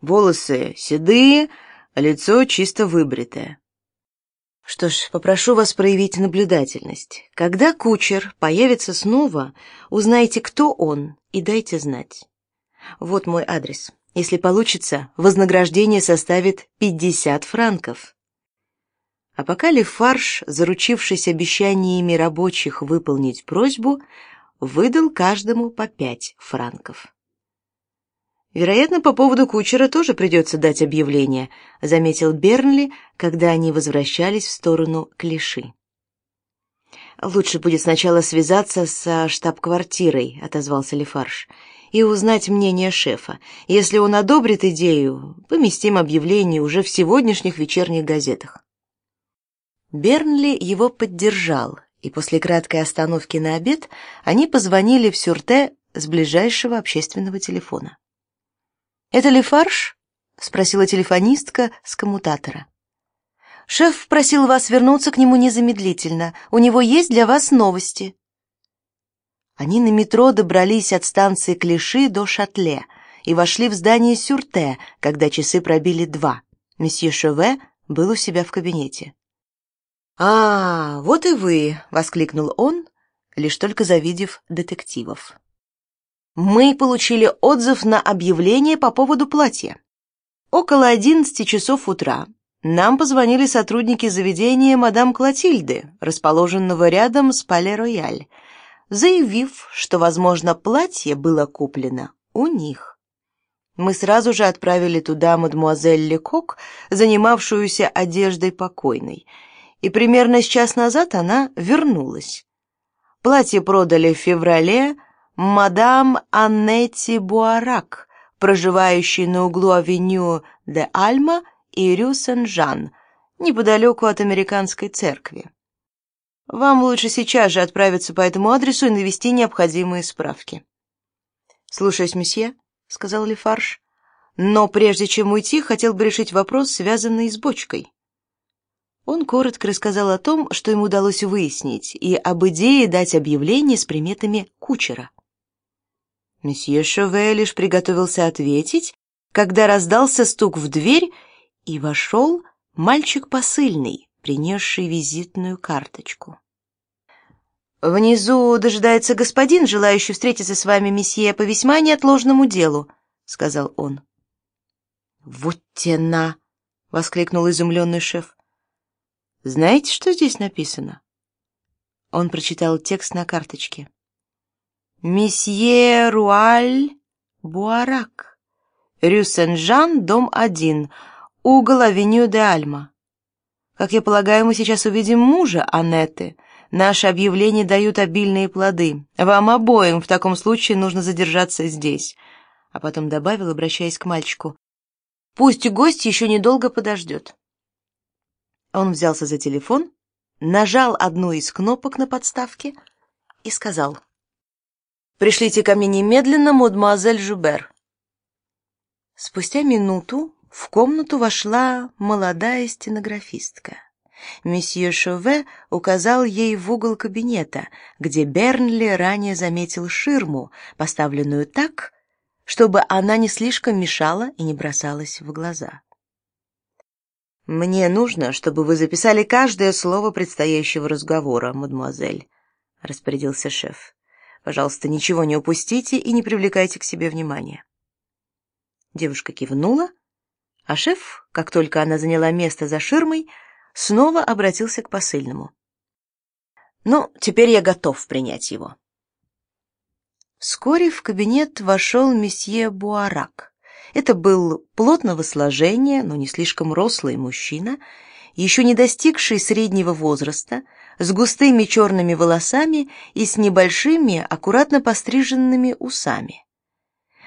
Волосы седые, лицо чисто выбритое. Что ж, попрошу вас проявить наблюдательность. Когда кучер появится снова, узнайте, кто он, и дайте знать. Вот мой адрес. Если получится, вознаграждение составит 50 франков. А пока Лефарж, заручившись обещаниями рабочих выполнить просьбу, выдал каждому по пять франков. Вероятно, по поводу кучера тоже придется дать объявление, заметил Бернли, когда они возвращались в сторону Клиши. Лучше будет сначала связаться со штаб-квартирой, отозвался Лефарж, и узнать мнение шефа. Если он одобрит идею, поместим объявление уже в сегодняшних вечерних газетах. Бернли его поддержал, и после краткой остановки на обед они позвонили в Сюрте с ближайшего общественного телефона. «Это ли фарш?» — спросила телефонистка с коммутатора. «Шеф просил вас вернуться к нему незамедлительно. У него есть для вас новости». Они на метро добрались от станции Клиши до Шатле и вошли в здание Сюрте, когда часы пробили два. Месье Шеве был у себя в кабинете. «А, вот и вы!» — воскликнул он, лишь только завидев детективов. Мы получили отзыв на объявление по поводу платья. Около 11 часов утра нам позвонили сотрудники заведения мадам Клотильды, расположенного рядом с Пале-Рояль, заявив, что, возможно, платье было куплено у них. Мы сразу же отправили туда мадемуазель Лекок, занимавшуюся одеждой покойной, и примерно с час назад она вернулась. Платье продали в феврале, мадам Аннетти Буарак, проживающей на углу авеню де Альма и Рю Сен-Жан, неподалеку от американской церкви. Вам лучше сейчас же отправиться по этому адресу и навести необходимые справки. Слушаюсь, месье, сказал Лефарж. Но прежде чем уйти, хотел бы решить вопрос, связанный с бочкой. Он коротко рассказал о том, что ему удалось выяснить, и об идее дать объявление с приметами кучера. Месье Шове лишь приготовился ответить, когда раздался стук в дверь, и вошел мальчик посыльный, принесший визитную карточку. «Внизу дожидается господин, желающий встретиться с вами, месье, по весьма неотложному делу», — сказал он. «Вот тена!» — воскликнул изумленный шеф. «Знаете, что здесь написано?» Он прочитал текст на карточке. Месье Руаль Буарак. Рю Сен-Жан, дом 1, угол авеню де Альма. Как я полагаю, мы сейчас увидим мужа Анетты. Наши объявления дают обильные плоды. Вам обоим в таком случае нужно задержаться здесь. А потом добавил, обращаясь к мальчику. Пусть гость еще недолго подождет. Он взялся за телефон, нажал одну из кнопок на подставке и сказал — Пришлите ко мне немедленно мадемуазель Жубер. Спустя минуту в комнату вошла молодая стенографистка. Месье Шове указал ей в угол кабинета, где Бернли ранее заметил ширму, поставленную так, чтобы она не слишком мешала и не бросалась в глаза. Мне нужно, чтобы вы записали каждое слово предстоящего разговора, мадемуазель, распорядился шеф. Пожалуйста, ничего не упустите и не привлекайте к себе внимания. Девушка кивнула, а шеф, как только она заняла место за ширмой, снова обратился к посыльному. Ну, теперь я готов принять его. Вскоре в кабинет вошел месье Буарак. Это был плотного сложения, но не слишком рослый мужчина, еще не достигший среднего возраста, с густыми черными волосами и с небольшими, аккуратно постриженными усами.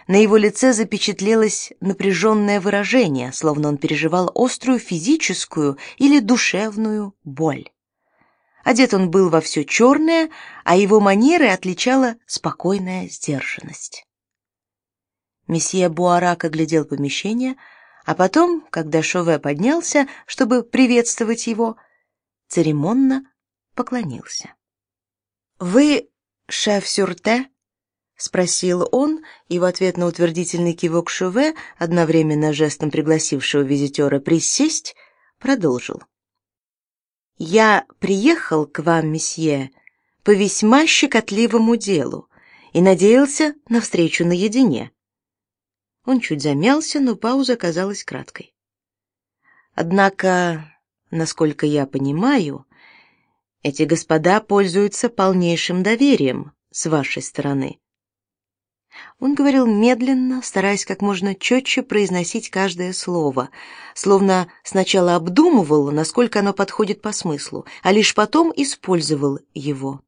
На его лице запечатлелось напряженное выражение, словно он переживал острую физическую или душевную боль. Одет он был во все черное, а его манеры отличала спокойная сдержанность. Месье Буарак оглядел помещение, а потом, когда Шове поднялся, чтобы приветствовать его, церемонно поклонился. «Вы шеф Сюрте?» спросил он, и в ответ на утвердительный кивок Шуве, одновременно жестом пригласившего визитера присесть, продолжил. «Я приехал к вам, месье, по весьма щекотливому делу и надеялся на встречу наедине». Он чуть замялся, но пауза казалась краткой. «Однако, насколько я понимаю, эти господа пользуются полнейшим доверием с вашей стороны». Он говорил медленно, стараясь как можно четче произносить каждое слово, словно сначала обдумывал, насколько оно подходит по смыслу, а лишь потом использовал его.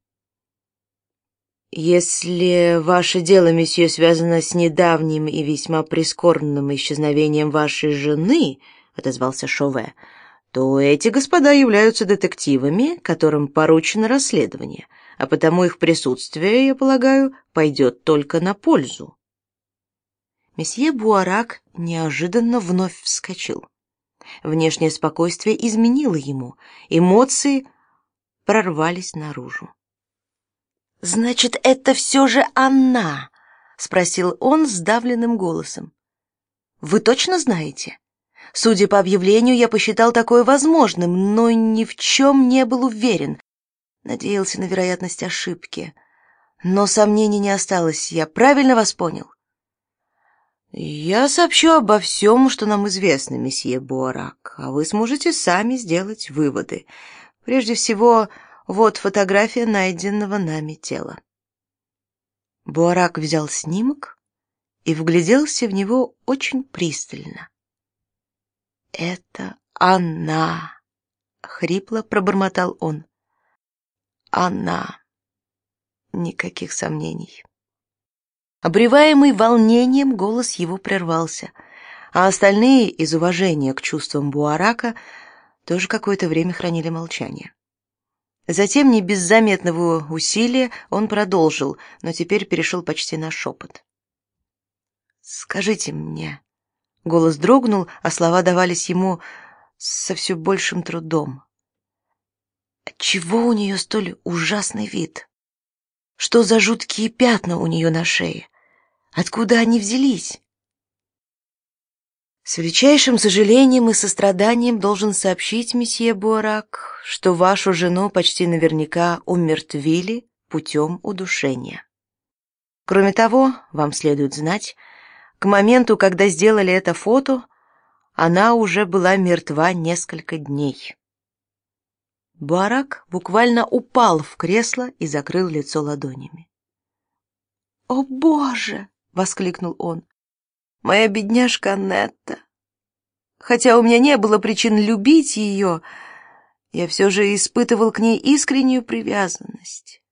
«Если ваше дело, месье, связано с недавним и весьма прискорбным исчезновением вашей жены», — отозвался Шове, — «то эти господа являются детективами, которым поручено расследование а потому их присутствие, я полагаю, пойдет только на пользу. Месье Буарак неожиданно вновь вскочил. Внешнее спокойствие изменило ему, эмоции прорвались наружу. «Значит, это все же она?» — спросил он сдавленным голосом. «Вы точно знаете?» Судя по объявлению, я посчитал такое возможным, но ни в чем не был уверен, Надеялся на вероятность ошибки. Но сомнений не осталось. Я правильно вас понял? Я сообщу обо всем, что нам известно, месье Буарак, а вы сможете сами сделать выводы. Прежде всего, вот фотография найденного нами тела. Буарак взял снимок и вгляделся в него очень пристально. «Это она!» — хрипло пробормотал он. Она. Никаких сомнений. Обреваемый волнением, голос его прервался, а остальные, из уважения к чувствам Буарака, тоже какое-то время хранили молчание. Затем, не без заметного усилия, он продолжил, но теперь перешел почти на шепот. «Скажите мне...» Голос дрогнул, а слова давались ему со все большим трудом. Отчего у нее столь ужасный вид? Что за жуткие пятна у нее на шее? Откуда они взялись? С величайшим сожалением и состраданием должен сообщить месье Буарак, что вашу жену почти наверняка умертвили путем удушения. Кроме того, вам следует знать, к моменту, когда сделали это фото, она уже была мертва несколько дней. Барак буквально упал в кресло и закрыл лицо ладонями. «О, Боже!» — воскликнул он. «Моя бедняжка Нетта! Хотя у меня не было причин любить ее, я все же испытывал к ней искреннюю привязанность.